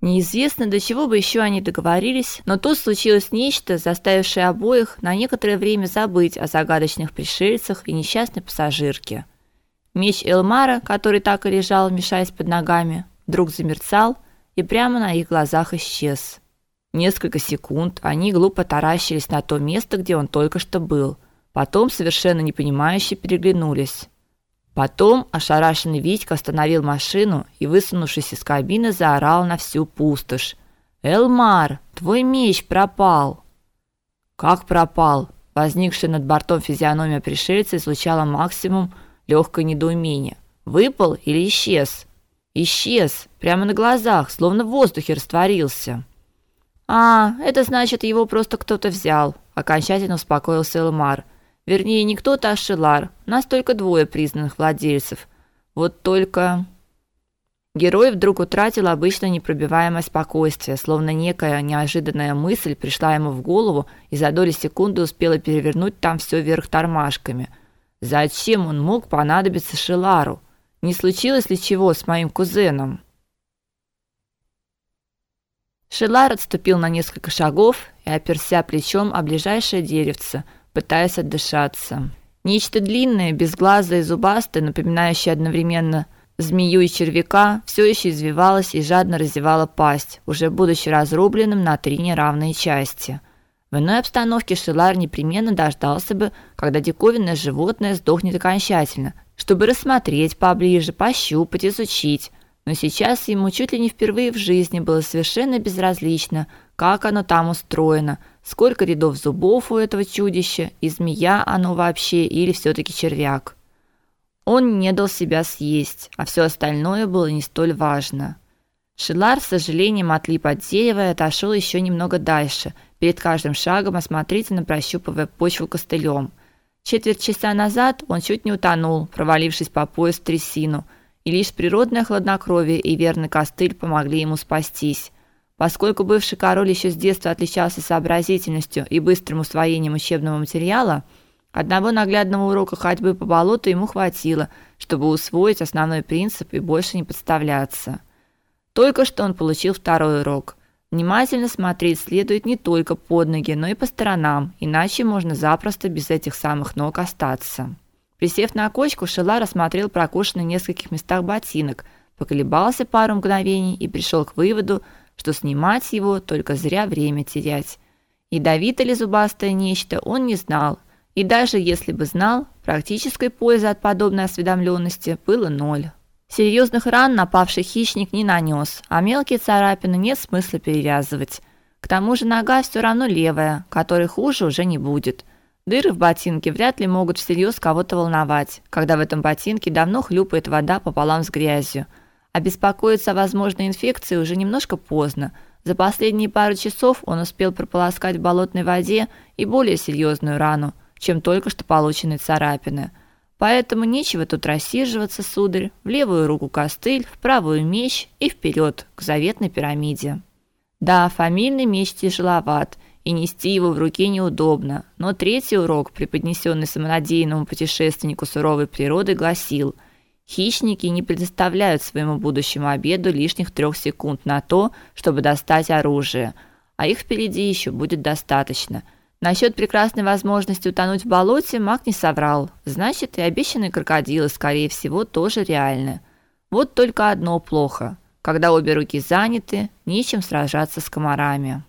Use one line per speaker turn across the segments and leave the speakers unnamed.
Неизвестно, до чего бы еще они договорились, но тут случилось нечто, заставившее обоих на некоторое время забыть о загадочных пришельцах и несчастной пассажирке. Меч Элмара, который так и лежал, мешаясь под ногами, вдруг замерцал и прямо на их глазах исчез. Несколько секунд они глупо таращились на то место, где он только что был. Потом совершенно непонимающе переглянулись. Потом ошарашенный Витька остановил машину и, высунувшись из кабины, заорал на всю пустошь: "Элмар, твой меч пропал!" Как пропал? Возникшая над бортом физиономия пришельца излучала максимум легкое недоумение. Выпал или исчез? Исчез, прямо на глазах, словно в воздухе растворился. А, это значит, его просто кто-то взял, окончательно успокоился Элмар. Вернее, не кто-то, а Шилар. Нас только двое признанных владельцев. Вот только Герой вдруг утратил обычно непробиваемое спокойствие, словно некая неожиданная мысль пришла ему в голову и за доли секунды успела перевернуть там все вверх тормашками. Зачем он мог понадобиться Шилару? Не случилось ли чего с моим кузеном? Шилар отступил на несколько шагов и оперся плечом о ближайшее деревце – пытаясь отдышаться. Нечто длинное, безглазое и зубастое, напоминающее одновременно змею и червяка, все еще извивалось и жадно разевало пасть, уже будучи разрубленным на три неравные части. В иной обстановке Шилар непременно дождался бы, когда диковинное животное сдохнет окончательно, чтобы рассмотреть поближе, пощупать, изучить. Но сейчас ему чуть ли не впервые в жизни было совершенно безразлично, как оно там устроено, сколько рядов зубов у этого чудища, и змея оно вообще или все таки червяк. Он не дал себя съесть, а все остальное было не столь важно. Шилар с сожалением отлип от дерева и отошел еще немного дальше, перед каждым шагом осмотрительно прощупывая почву костылем. Четверть часа назад он чуть не утонул, провалившись по пояс в трясину, и лишь природное хладнокровие и верный костыль помогли ему спастись. Поскольку бывший король еще с детства отличался сообразительностью и быстрым усвоением учебного материала, одного наглядного урока ходьбы по болоту ему хватило, чтобы усвоить основной принцип и больше не подставляться. Только что он получил второй урок. Внимательно смотреть следует не только под ноги, но и по сторонам, иначе можно запросто без этих самых ног остаться. Присев на кочку, Шила рассмотрел прокушенные в нескольких местах ботинок, поколебался пару мгновений и пришел к выводу, что снимать его только зря время терять. Ядовито ли зубастое нечто, он не знал, и даже если бы знал, практической пользы от подобной осведомленности было ноль. Серьезных ран напавший хищник не нанес, а мелкие царапины нет смысла перевязывать. К тому же нога все равно левая, которой хуже уже не будет. Дыры в ботинке вряд ли могут всерьез кого-то волновать, когда в этом ботинке давно хлюпает вода пополам с грязью – а беспокоиться о возможной инфекции уже немножко поздно. За последние пару часов он успел прополоскать в болотной воде и более серьезную рану, чем только что полученные царапины. Поэтому нечего тут рассиживаться, сударь. В левую руку костыль, в правую меч и вперед к заветной пирамиде. Да, фамильный меч тяжеловат, и нести его в руке неудобно, но третий урок, преподнесенный самонадеянному путешественнику суровой природы, гласил – Хищники не предоставляют своему будущему обеду лишних трех секунд на то, чтобы достать оружие, а их впереди еще будет достаточно. Насчет прекрасной возможности утонуть в болоте Мак не соврал. Значит, и обещанные крокодилы, скорее всего, тоже реальны. Вот только одно плохо. Когда обе руки заняты, нечем сражаться с комарами.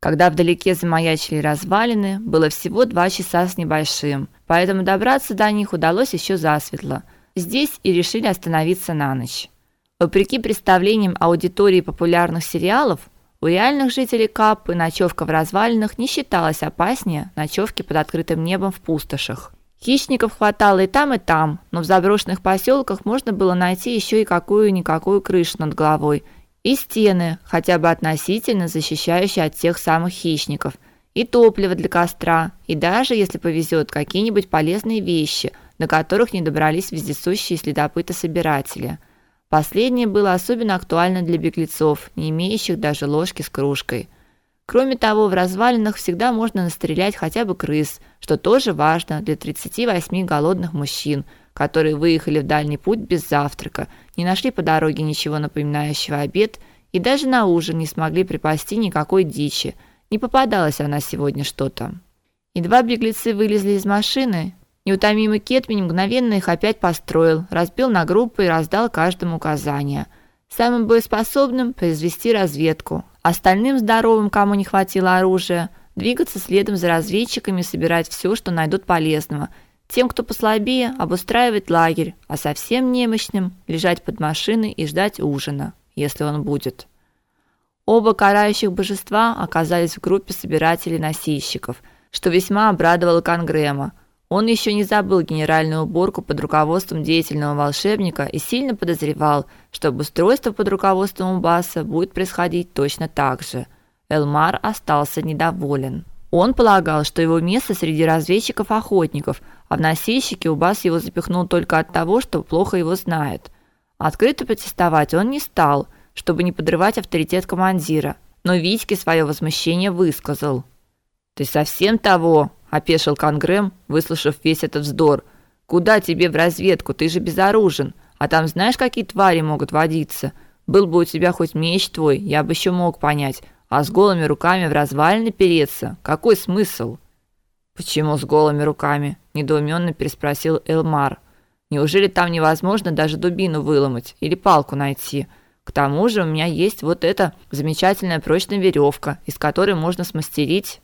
Когда вдалеке замаячили развалины, было всего два часа с небольшим, поэтому добраться до них удалось еще засветло. Здесь и решили остановиться на ночь. Вопреки представлениям аудитории популярных сериалов, у реальных жителей Каппы ночевка в развалинах не считалась опаснее ночевки под открытым небом в пустошах. Хищников хватало и там, и там, но в заброшенных поселках можно было найти еще и какую-никакую крышу над головой – и стены, хотя бы относительно защищающие от тех самых хищников, и топливо для костра, и даже, если повезет, какие-нибудь полезные вещи, до которых не добрались вездесущие следопыты-собиратели. Последнее было особенно актуально для беглецов, не имеющих даже ложки с кружкой. Кроме того, в развалинах всегда можно настрелять хотя бы крыс, что тоже важно для 38 голодных мужчин, которые выехали в дальний путь без завтрака, не нашли по дороге ничего напоминающего обед и даже на ужин не смогли припасти никакой дичи. Не попадалось она сегодня что-то. Едва беглецы вылезли из машины, неутомимый Кетмин мгновенно их опять построил, разбил на группы и раздал каждому указания. Самым боеспособным произвести разведку, остальным здоровым, кому не хватило оружия, двигаться следом за разведчиками, собирать все, что найдут полезного. Тем, кто послабее, обустраивать лагерь, а совсем немощным лежать под машиной и ждать ужина, если он будет. Оба карающих божества оказались в группе собирателей-носильщиков, что весьма обрадовало Конгрема. Он еще не забыл генеральную уборку под руководством деятельного волшебника и сильно подозревал, что обустройство под руководством Убаса будет происходить точно так же. Элмар остался недоволен. Он полагал, что его место среди разведчиков-охотников, а в носильщике Убас его запихнул только от того, что плохо его знает. Открыто протестовать он не стал, чтобы не подрывать авторитет командира, но Витьке свое возмущение высказал. «Ты совсем того?» опешил Конгрэм, выслушав весь этот вздор. Куда тебе в разведку? Ты же безоружен. А там знаешь, какие твари могут водиться? Был бы у тебя хоть меч твой, я бы еще мог понять. А с голыми руками в развалины переться? Какой смысл? Почему с голыми руками? недоуменно переспросил Элмар. Неужели там невозможно даже дубину выломать или палку найти? К тому же у меня есть вот эта замечательная прочная веревка, из которой можно смастерить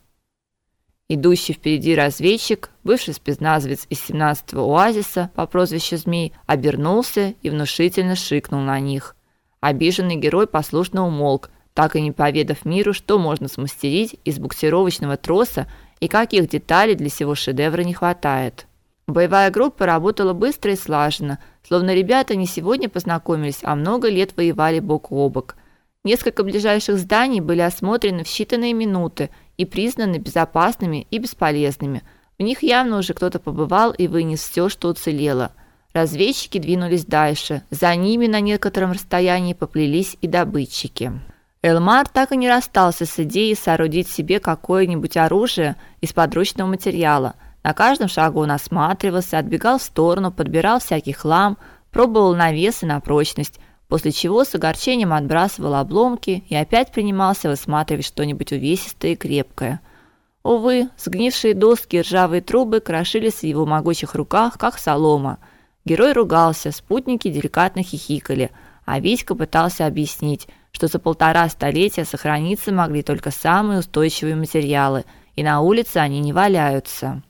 Идущий впереди разведчик, бывший спецназовец из 17-го оазиса по прозвищу Змей, обернулся и внушительно шикнул на них. Обиженный герой послушно умолк, так и не поведав миру, что можно смастерить из буксировочного троса и каких деталей для сего шедевра не хватает. Боевая группа работала быстро и слаженно, словно ребята не сегодня познакомились, а много лет воевали бок о бок. Несколько ближайших зданий были осмотрены в считанные минуты – и признаны безопасными и бесполезными. В них явно уже кто-то побывал и вынес все, что уцелело. Разведчики двинулись дальше. За ними на некотором расстоянии поплелись и добытчики. Элмар так и не расстался с идеей соорудить себе какое-нибудь оружие из подручного материала. На каждом шагу он осматривался, отбегал в сторону, подбирал всякий хлам, пробовал на вес на прочность – после чего с огорчением отбрасывал обломки и опять принимался высматривать что-нибудь увесистое и крепкое. Увы, сгнившие доски и ржавые трубы крошились в его могучих руках, как солома. Герой ругался, спутники деликатно хихикали, а Витька пытался объяснить, что за полтора столетия сохраниться могли только самые устойчивые материалы, и на улице они не валяются.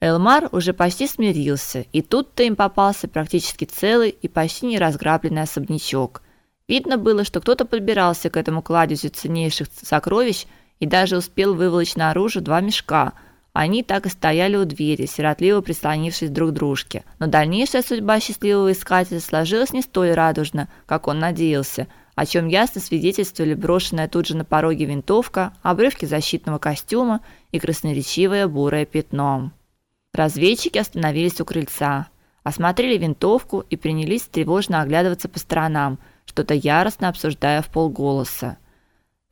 Элмар уже почти смирился, и тут-то им попался практически целый и почти не разграбленный особнячок. Видно было, что кто-то подбирался к этому кладезю ценнейших сокровищ и даже успел выволочь наружу два мешка. Они так и стояли у двери, сиротливо прислонившись друг к дружке. Но дальнейшая судьба счастливого искателя сложилась не столь радужно, как он надеялся, о чем ясно свидетельствовали брошенная тут же на пороге винтовка, обрывки защитного костюма и красноречивое бурое пятно. Разведчики остановились у крыльца, осмотрели винтовку и принялись тревожно оглядываться по сторонам, что-то яростно обсуждая в полголоса.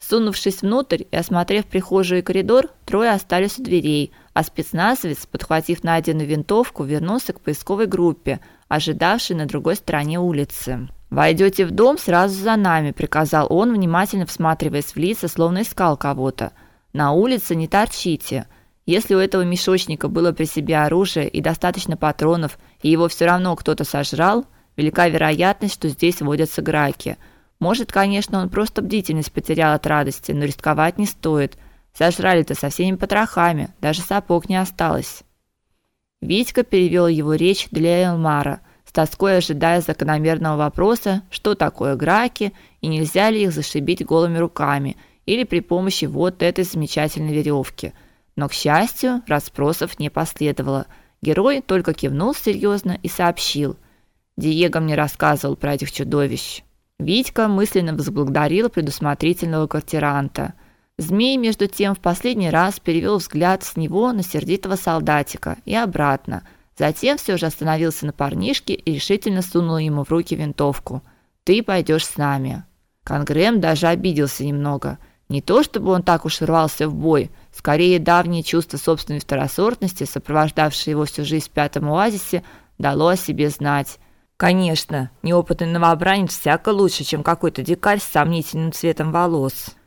Сунувшись внутрь и осмотрев прихожую и коридор, трое остались у дверей, а спецназовец, подхватив найденную винтовку, вернулся к поисковой группе, ожидавшей на другой стороне улицы. «Войдете в дом сразу за нами», – приказал он, внимательно всматриваясь в лица, словно искал кого-то. «На улице не торчите. Если у этого мешочника было при себе оружие и достаточно патронов, и его все равно кто-то сожрал, велика вероятность, что здесь водятся граки. Может, конечно, он просто бдительность потерял от радости, но рисковать не стоит. Сожрали-то со всеми потрохами, даже сапог не осталось. Витька перевел его речь для Элмара, с тоской ожидая закономерного вопроса, что такое граки и нельзя ли их зашибить голыми руками или при помощи вот этой замечательной веревки – но, к счастью, расспросов не последовало. Герой только кивнул серьезно и сообщил. Диего мне рассказывал про этих чудовищ. Витька мысленно возблагодарил предусмотрительного квартиранта. Змей, между тем, в последний раз перевел взгляд с него на сердитого солдатика и обратно. Затем все же остановился на парнишке и решительно сунул ему в руки винтовку. «Ты пойдешь с нами». Конгрэм даже обиделся немного. Не то чтобы он так уж рвался в бой, скорее давние чувства собственной второсортности, сопровождавшие его всю жизнь в пятом оазисе, дало о себе знать. Конечно, неопытный новобранец всяко лучше, чем какой-то дикарь с сомнительным цветом волос.